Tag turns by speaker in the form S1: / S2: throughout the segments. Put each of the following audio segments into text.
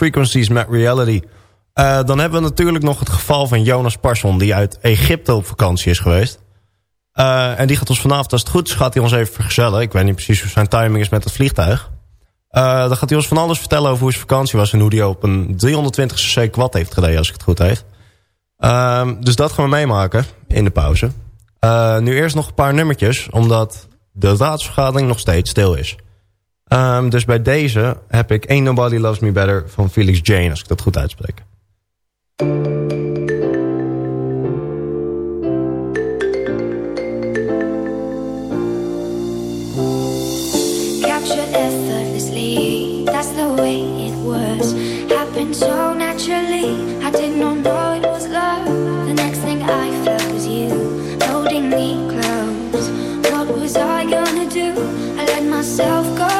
S1: Frequencies met Reality. Eh, dan hebben we natuurlijk nog het geval van Jonas Parson... die uit Egypte op vakantie is geweest. Eh, en die gaat ons vanavond, als het goed is, gaat hij ons even vergezellen. Ik weet niet precies hoe zijn timing is met het vliegtuig. Eh, dan gaat hij ons van alles vertellen over hoe zijn vakantie was... en hoe hij op een 320cc quad heeft gereden, als ik het goed heeft. Ehm, dus dat gaan we meemaken in de pauze. Nu eerst nog een paar nummertjes, omdat de raadsvergadering nog steeds stil is. Ehm, dus bij deze heb ik Ain't Nobody Loves Me Better van Felix Jane, als ik dat goed uitspreek.
S2: Myself go,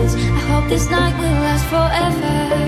S2: I hope this night will last forever.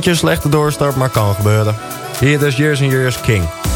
S3: Beetje een slechte doorstart, maar kan gebeuren. Hier dus Years and Years King.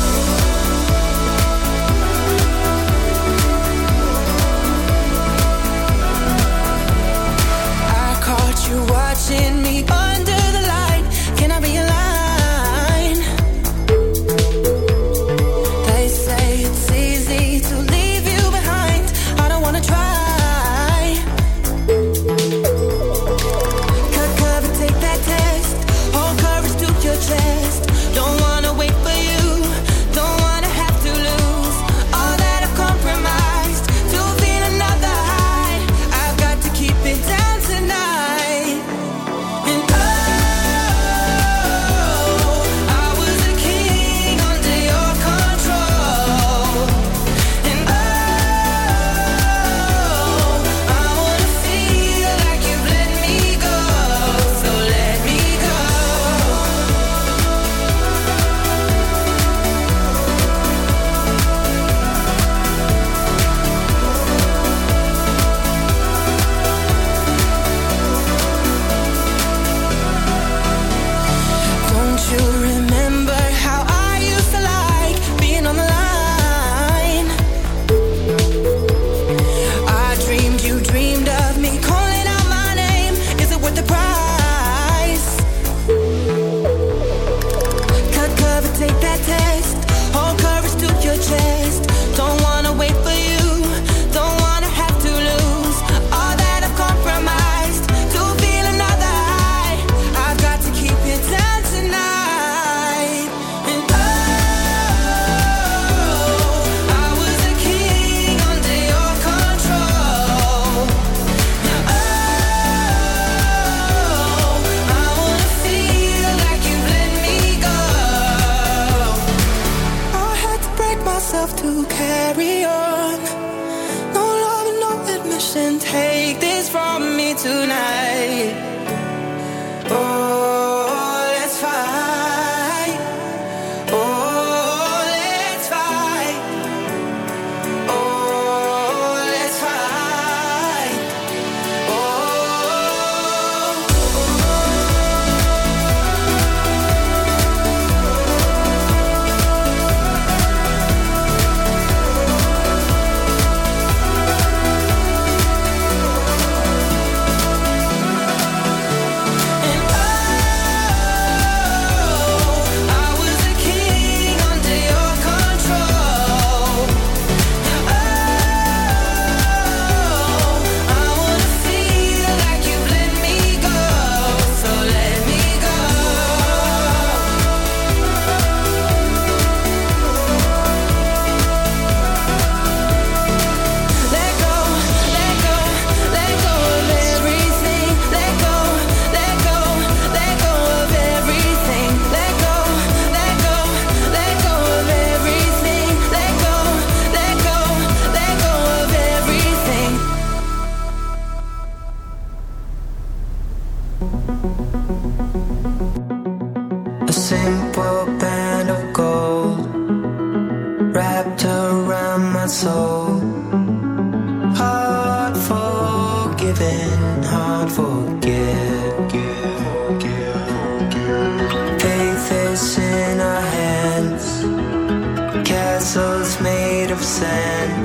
S3: sand.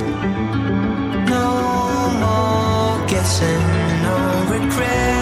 S3: No more guessing, no regret.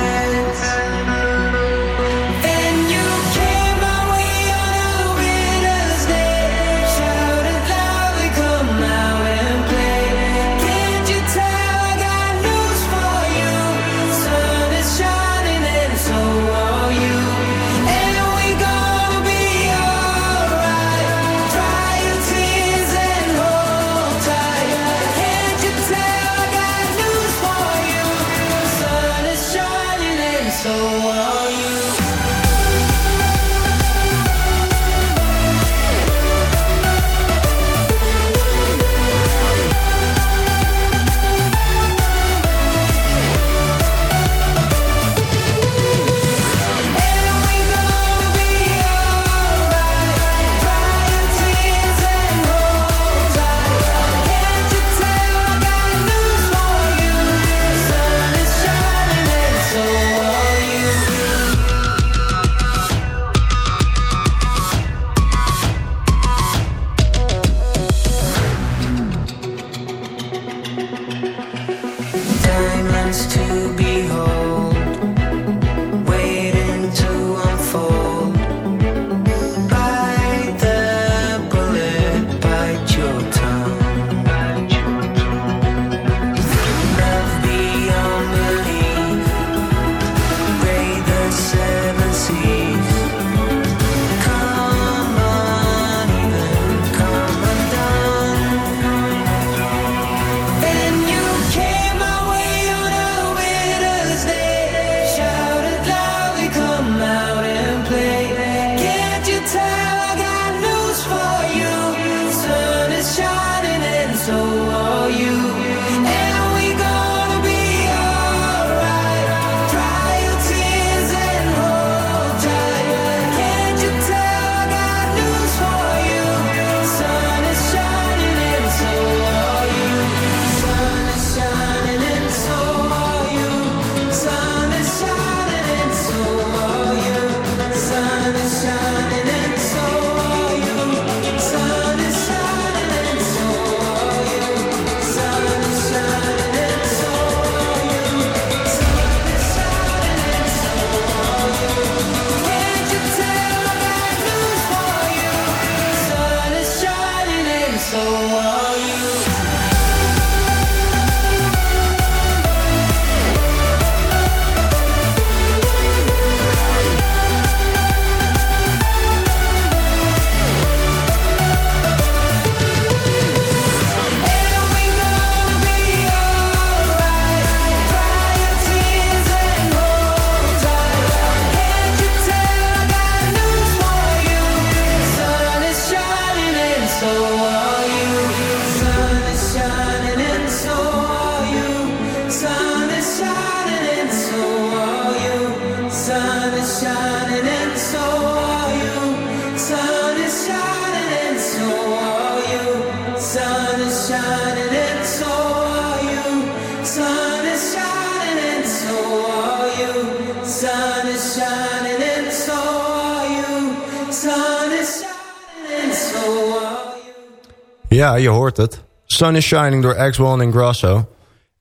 S1: Ja, je hoort het. Sun is Shining door X1 en Grasso.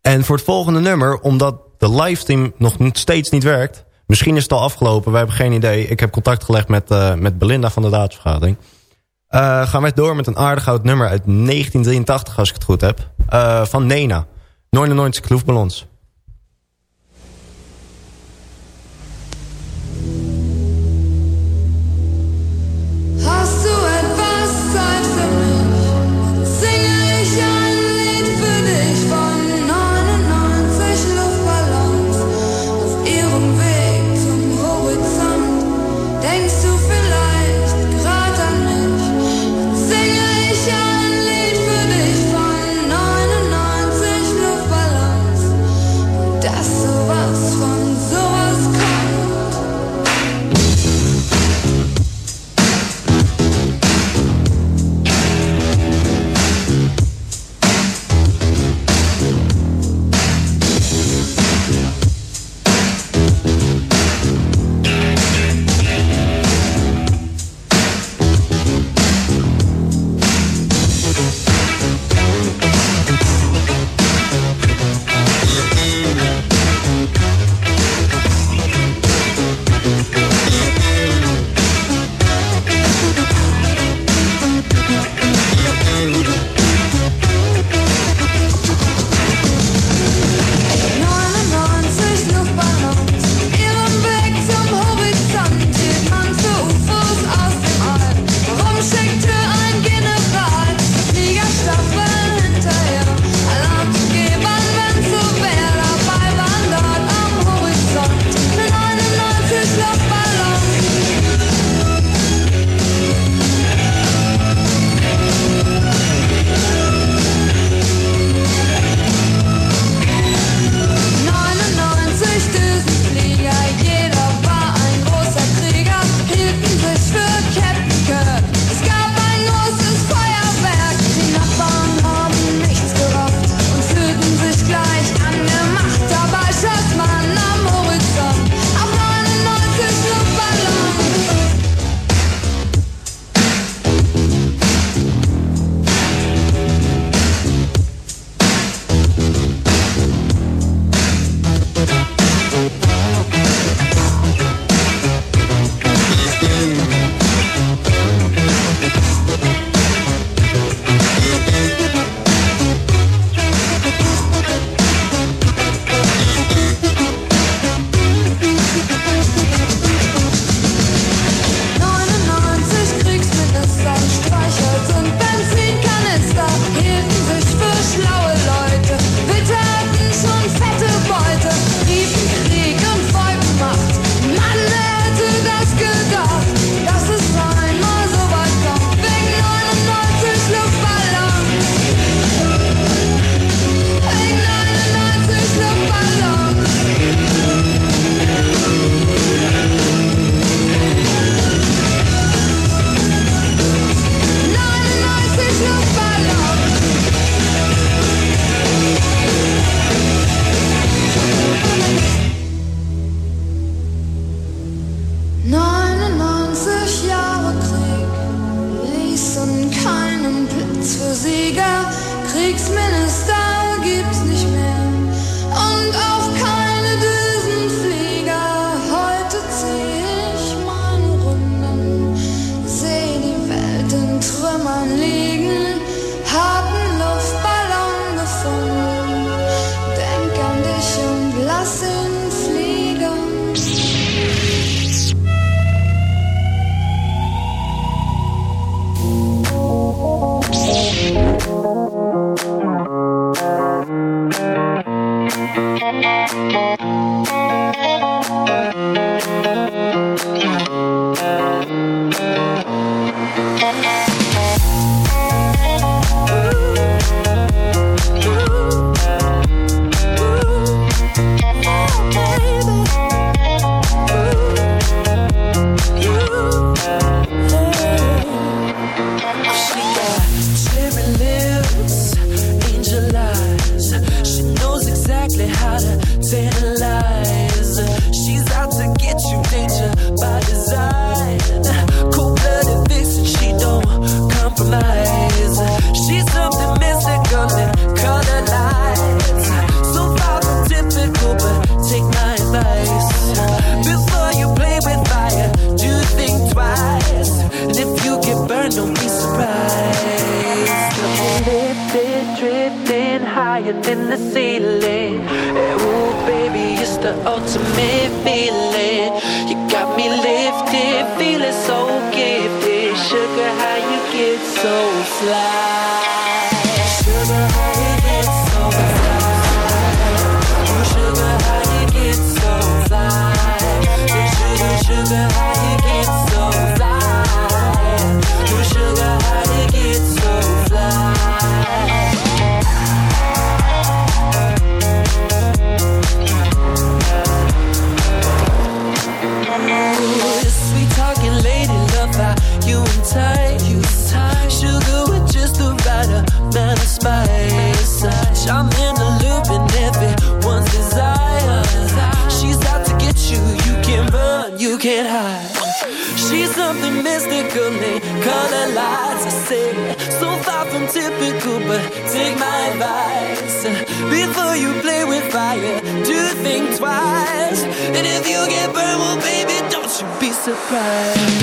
S1: En voor het volgende nummer, omdat de livestream nog steeds niet werkt... misschien is het al afgelopen, We hebben geen idee. Ik heb contact gelegd met, eh, met Belinda van de Raadsvergadering. Uh, eh, gaan wij door met een aardig oud nummer uit 1983, als ik het goed heb. Eh, van Nena, 99 Kloefballons.
S4: cry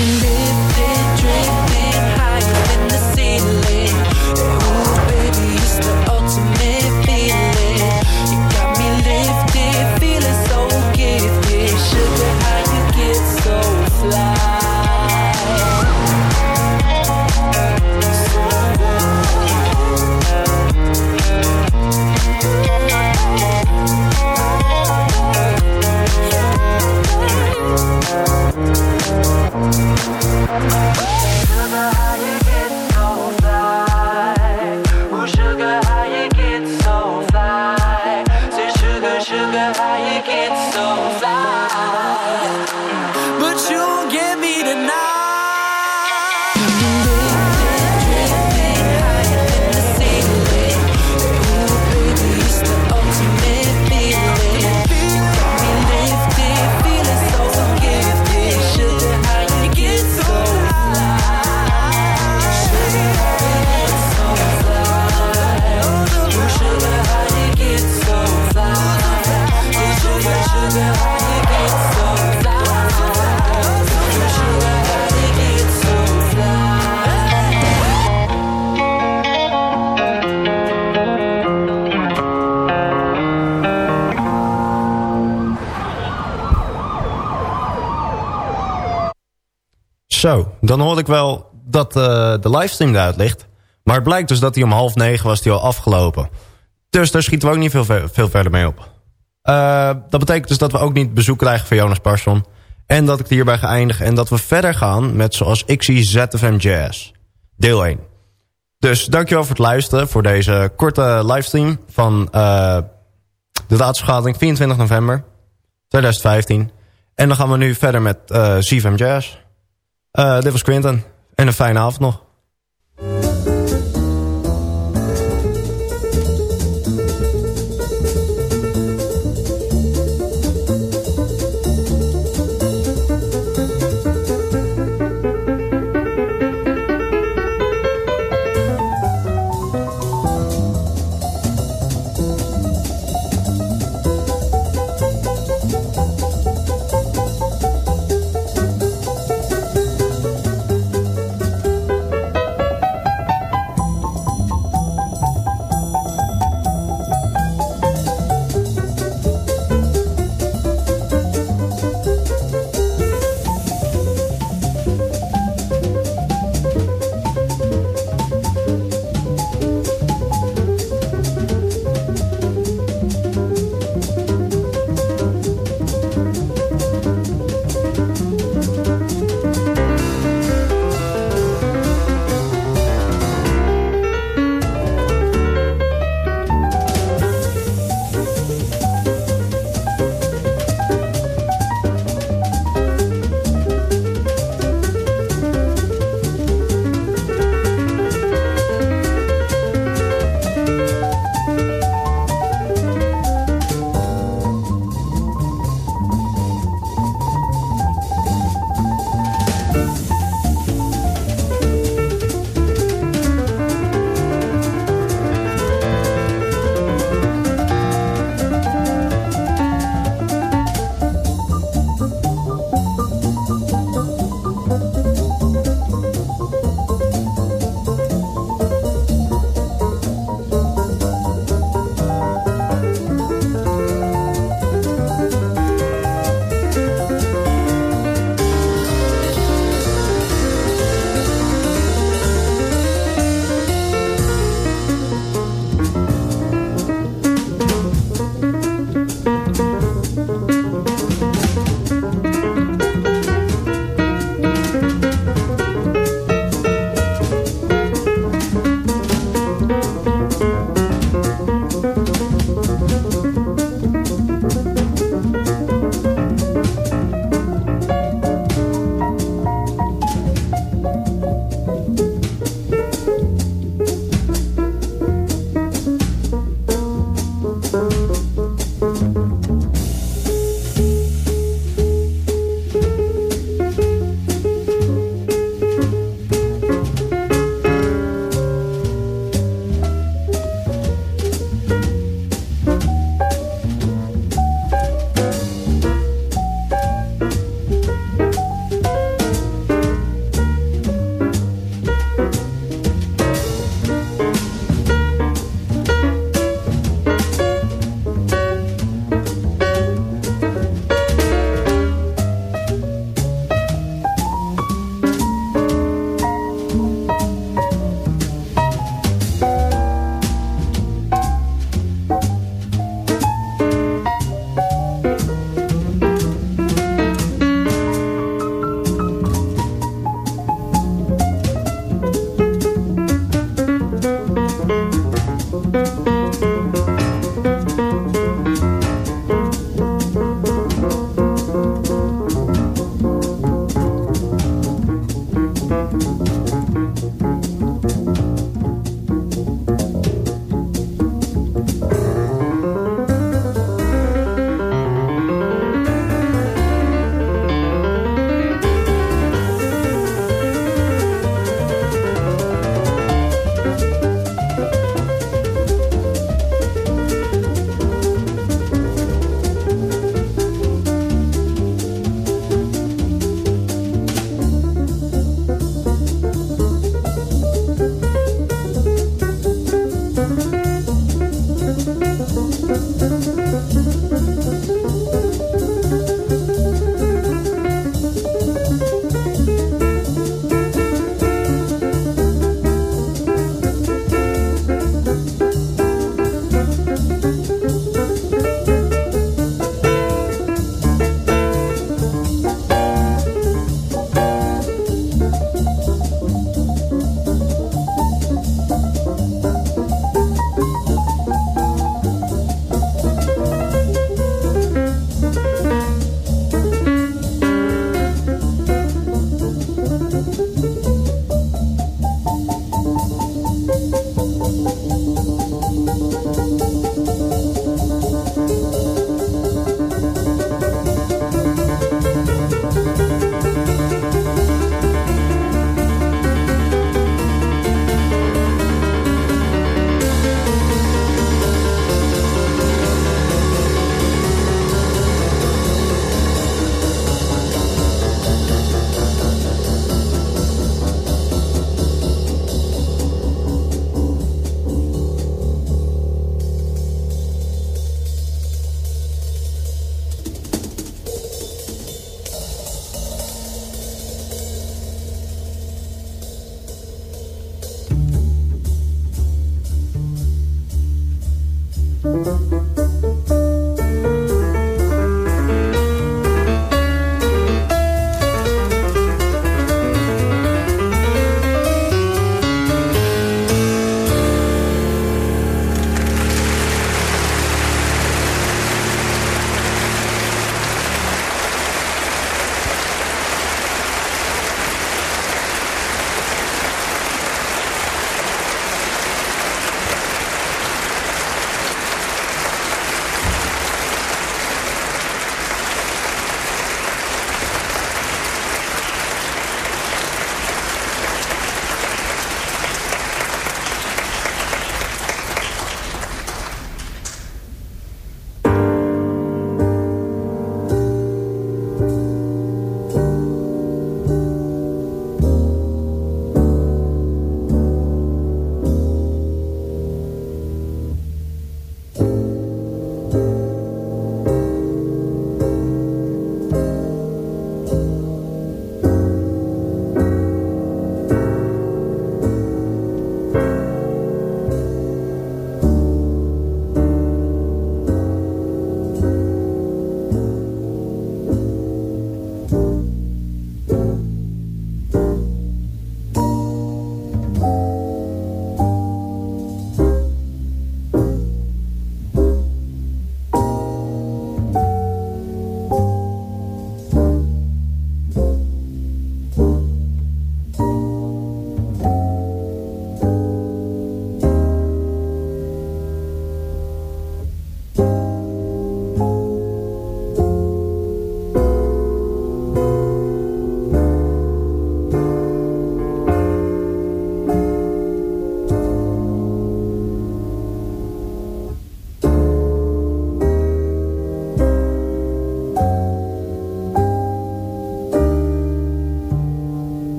S4: dan hoorde ik wel dat eh, de livestream eruit ligt. Maar het blijkt dus dat hij om half negen was die al afgelopen. Dus daar schieten we ook niet veel, veel verder mee op. Eh, dat betekent dus dat we ook niet bezoek krijgen van Jonas Parson. En dat ik hierbij ga eindigen. En dat we verder gaan met zoals ik zie ZFM Jazz. Deel 1. Dus dankjewel voor het luisteren. Voor deze korte livestream van eh, de raadsvergadering 24 november 2015. En dan gaan we nu verder met eh ZFM Jazz. Eh, dit was Quinten. En een fijne avond nog.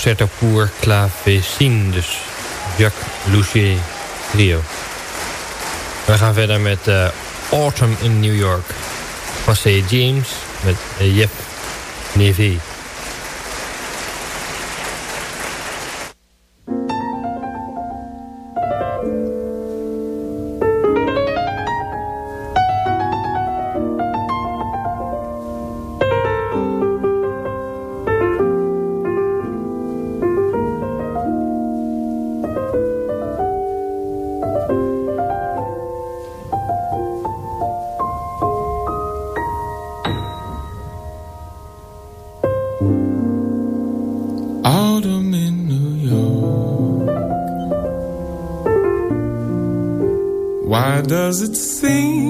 S5: Concerto pour Clavecin, dus Jacques Louchier trio. We gaan verder met uh, Autumn in New York. José James met uh, Jeff.
S6: Does it seem?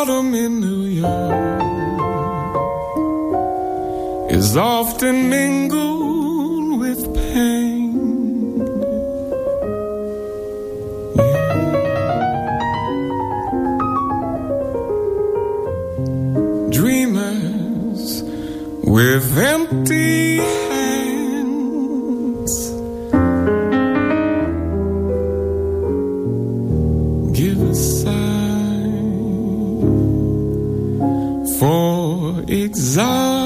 S6: Autumn in New York is often mingled with pain. Dreamers with empty
S5: Exhausted.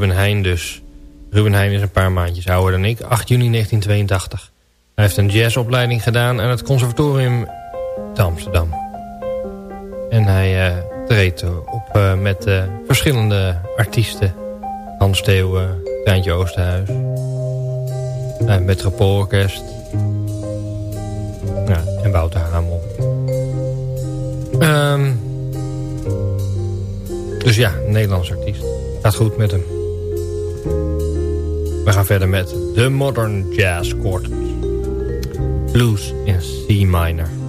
S5: Ruben Heijn dus. Ruben Heijn is een paar maandjes ouder dan ik. 8 juni 1982. Hij heeft een jazzopleiding gedaan aan het conservatorium te Amsterdam. En hij eh, treedt op eh, met eh, verschillende artiesten. Hans Theeuwen, Treintje Oosterhuis. Uh, Metropoolorkest. Ja, en Wouter Hamel. Ehm, dus ja, Nederlands artiest. Gaat goed met hem. We gaan verder met The Modern Jazz Quartet. Blues in C minor.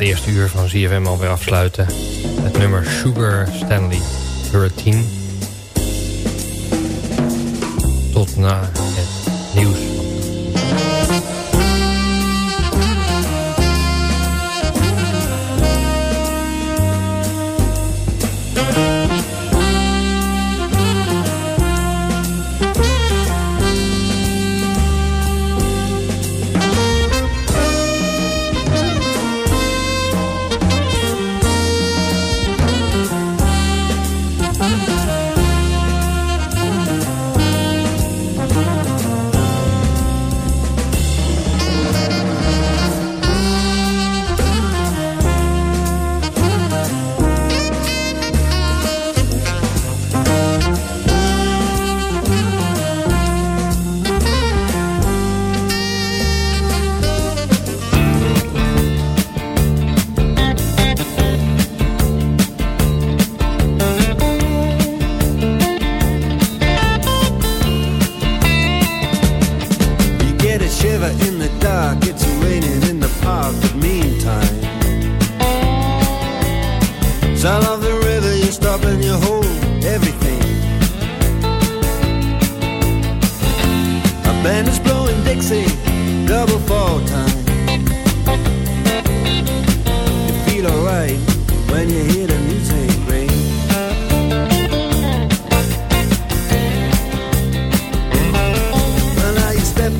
S5: het eerste uur van ZFM alweer afsluiten. Het nummer Sugar Stanley 13. Tot na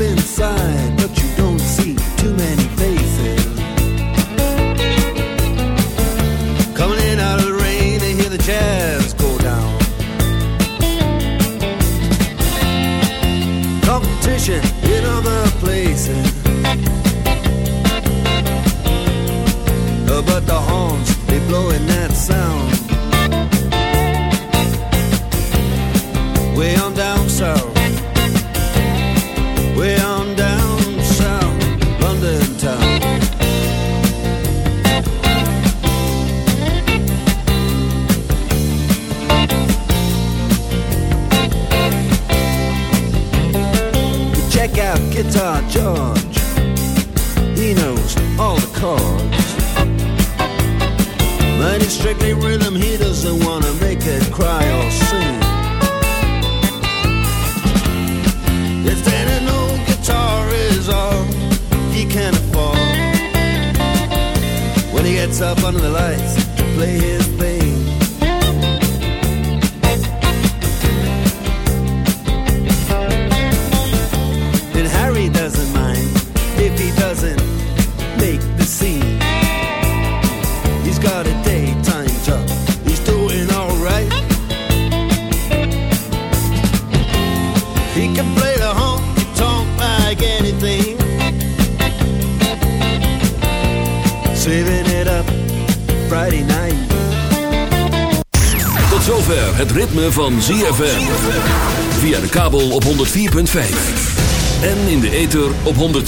S7: inside.